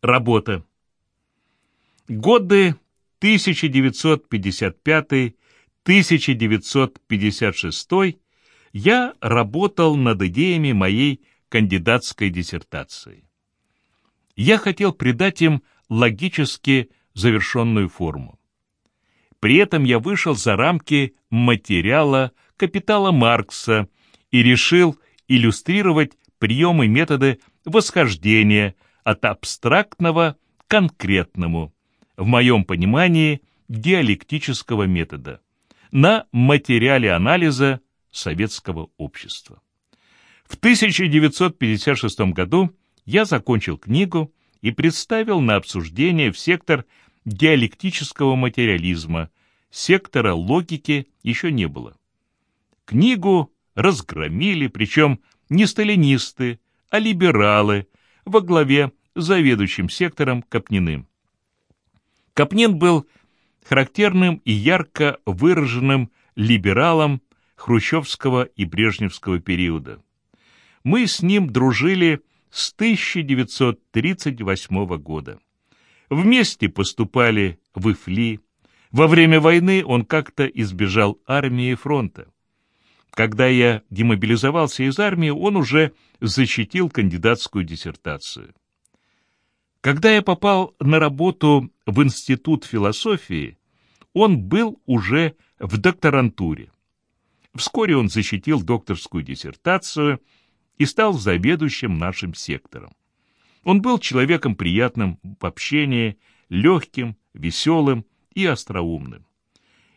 Работа. Годы 1955-1956 я работал над идеями моей кандидатской диссертации. Я хотел придать им логически завершенную форму. При этом я вышел за рамки материала «Капитала Маркса» и решил иллюстрировать приемы и методы восхождения от абстрактного к конкретному, в моем понимании, диалектического метода, на материале анализа советского общества. В 1956 году я закончил книгу и представил на обсуждение в сектор диалектического материализма, сектора логики еще не было. Книгу разгромили, причем не сталинисты, а либералы во главе с заведующим сектором Капниным. Капнин был характерным и ярко выраженным либералом хрущевского и брежневского периода. Мы с ним дружили с 1938 года. Вместе поступали в Ифли. Во время войны он как-то избежал армии и фронта. Когда я демобилизовался из армии, он уже защитил кандидатскую диссертацию. Когда я попал на работу в Институт философии, он был уже в докторантуре. Вскоре он защитил докторскую диссертацию и стал заведующим нашим сектором. Он был человеком приятным в общении, легким, веселым и остроумным.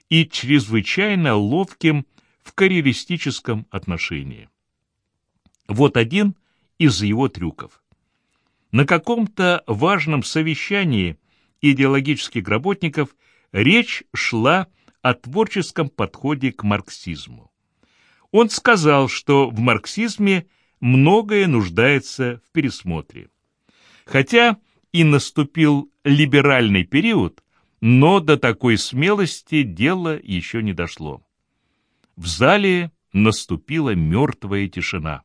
И чрезвычайно ловким в карьеристическом отношении. Вот один из его трюков. На каком-то важном совещании идеологических работников речь шла о творческом подходе к марксизму. Он сказал, что в марксизме многое нуждается в пересмотре. Хотя и наступил либеральный период, но до такой смелости дело еще не дошло. В зале наступила мертвая тишина.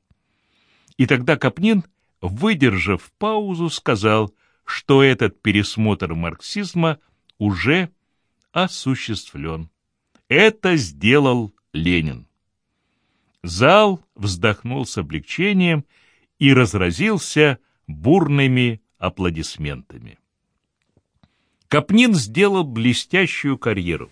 И тогда Капнин, выдержав паузу, сказал, что этот пересмотр марксизма уже осуществлен. Это сделал Ленин. Зал вздохнул с облегчением и разразился бурными аплодисментами. Капнин сделал блестящую карьеру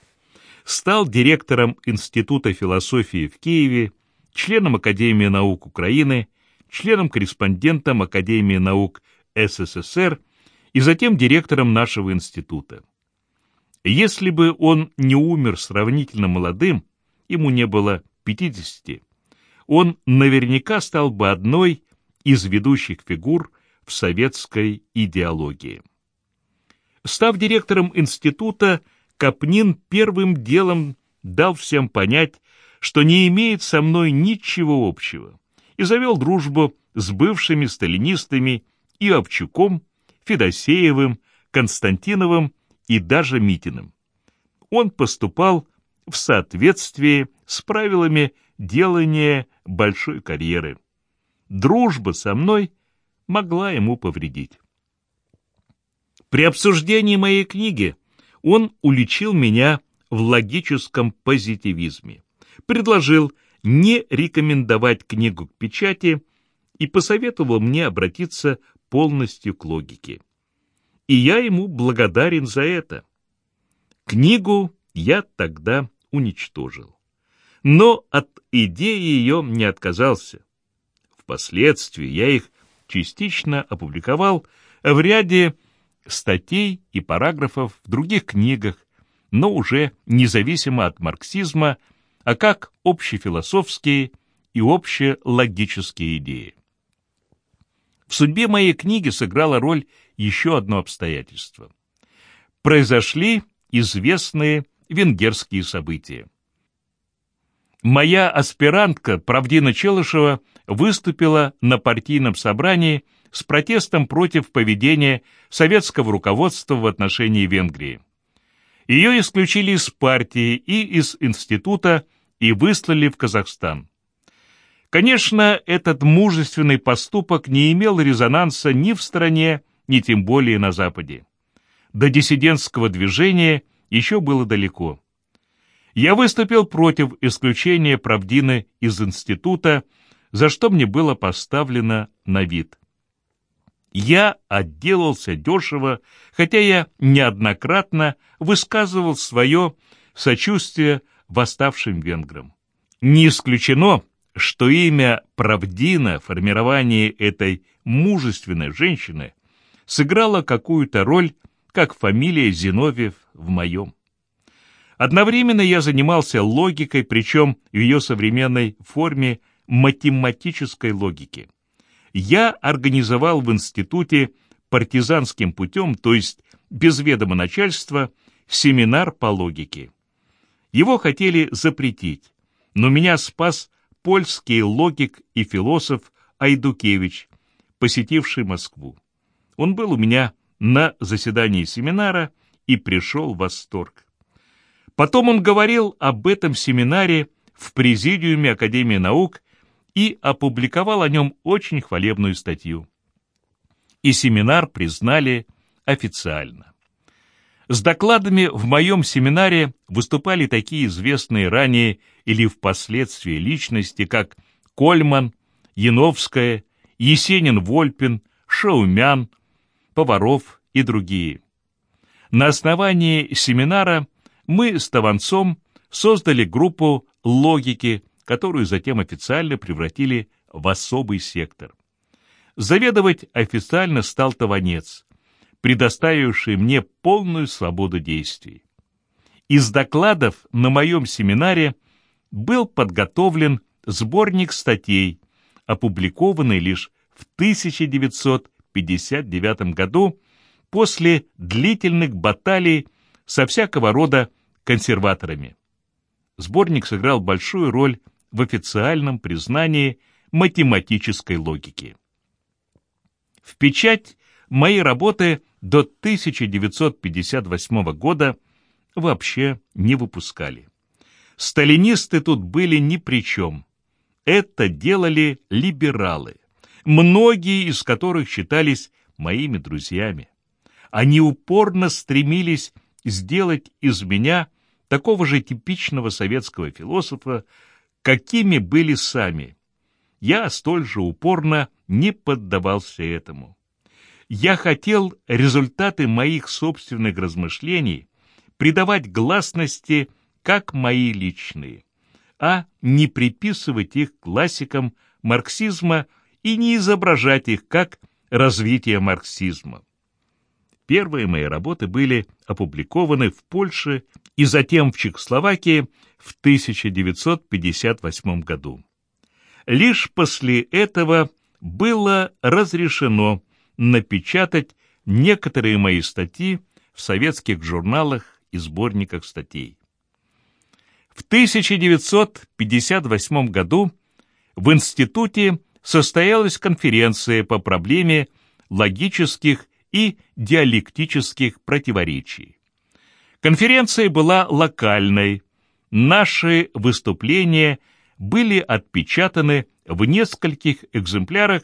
стал директором Института философии в Киеве, членом Академии наук Украины, членом-корреспондентом Академии наук СССР и затем директором нашего института. Если бы он не умер сравнительно молодым, ему не было 50, он наверняка стал бы одной из ведущих фигур в советской идеологии. Став директором института, Капнин первым делом дал всем понять, что не имеет со мной ничего общего, и завел дружбу с бывшими сталинистами и Овчуком, Федосеевым, Константиновым и даже Митиным. Он поступал в соответствии с правилами делания большой карьеры. Дружба со мной могла ему повредить. При обсуждении моей книги он уличил меня в логическом позитивизме, предложил не рекомендовать книгу к печати и посоветовал мне обратиться полностью к логике. И я ему благодарен за это. Книгу я тогда уничтожил. Но от идеи ее не отказался. Впоследствии я их частично опубликовал в ряде статей и параграфов в других книгах, но уже независимо от марксизма, а как общефилософские и общелогические идеи. В судьбе моей книги сыграло роль еще одно обстоятельство. Произошли известные венгерские события. Моя аспирантка Правдина Челышева выступила на партийном собрании с протестом против поведения советского руководства в отношении Венгрии. Ее исключили из партии и из института и выслали в Казахстан. Конечно, этот мужественный поступок не имел резонанса ни в стране, ни тем более на Западе. До диссидентского движения еще было далеко. Я выступил против исключения Правдины из института, за что мне было поставлено на вид. Я отделался дешево, хотя я неоднократно высказывал свое сочувствие восставшим венграм. Не исключено, что имя Правдина в формировании этой мужественной женщины сыграло какую-то роль, как фамилия Зиновьев в моем. Одновременно я занимался логикой, причем в ее современной форме математической логики. Я организовал в институте партизанским путем, то есть без ведома начальства, семинар по логике. Его хотели запретить, но меня спас польский логик и философ Айдукевич, посетивший Москву. Он был у меня на заседании семинара и пришел в восторг. Потом он говорил об этом семинаре в Президиуме Академии наук и опубликовал о нем очень хвалебную статью. И семинар признали официально. С докладами в моем семинаре выступали такие известные ранее или впоследствии личности, как Кольман, Яновская, Есенин-Вольпин, Шаумян, Поваров и другие. На основании семинара мы с Таванцом создали группу логики, которую затем официально превратили в особый сектор. Заведовать официально стал Таванец, предоставивший мне полную свободу действий. Из докладов на моем семинаре был подготовлен сборник статей, опубликованный лишь в 1959 году после длительных баталий со всякого рода консерваторами. Сборник сыграл большую роль в официальном признании математической логики. В печать мои работы до 1958 года вообще не выпускали. Сталинисты тут были ни при чем. Это делали либералы, многие из которых считались моими друзьями. Они упорно стремились сделать из меня такого же типичного советского философа, какими были сами. Я столь же упорно не поддавался этому. Я хотел результаты моих собственных размышлений придавать гласности как мои личные, а не приписывать их классикам марксизма и не изображать их как развитие марксизма. Первые мои работы были опубликованы в Польше и затем в Чехословакии в 1958 году. Лишь после этого было разрешено напечатать некоторые мои статьи в советских журналах и сборниках статей. В 1958 году в институте состоялась конференция по проблеме логических и диалектических противоречий. Конференция была локальной. Наши выступления были отпечатаны в нескольких экземплярах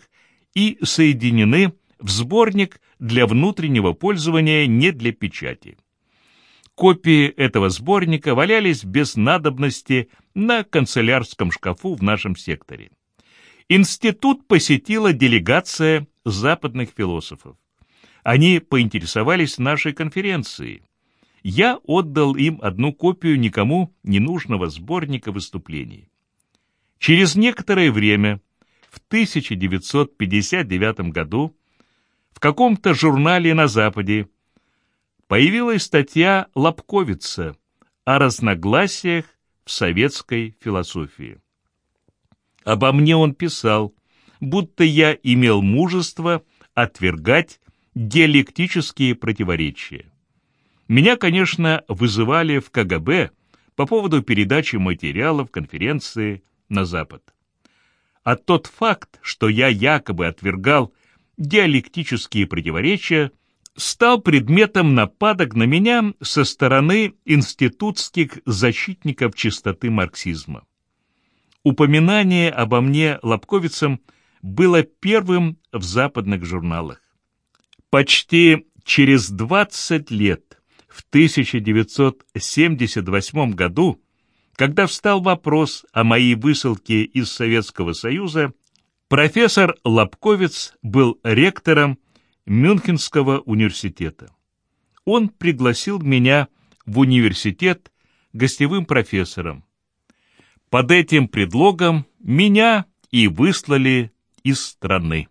и соединены в сборник для внутреннего пользования, не для печати. Копии этого сборника валялись без надобности на канцелярском шкафу в нашем секторе. Институт посетила делегация западных философов. Они поинтересовались нашей конференцией. Я отдал им одну копию никому ненужного сборника выступлений. Через некоторое время, в 1959 году, в каком-то журнале на Западе появилась статья Лобковица о разногласиях в советской философии. Обо мне он писал, будто я имел мужество отвергать диалектические противоречия. Меня, конечно, вызывали в КГБ по поводу передачи материалов конференции на Запад. А тот факт, что я якобы отвергал диалектические противоречия, стал предметом нападок на меня со стороны институтских защитников чистоты марксизма. Упоминание обо мне лобковицам было первым в западных журналах. Почти через 20 лет, в 1978 году, когда встал вопрос о моей высылке из Советского Союза, профессор Лобковец был ректором Мюнхенского университета. Он пригласил меня в университет гостевым профессором. Под этим предлогом меня и выслали из страны.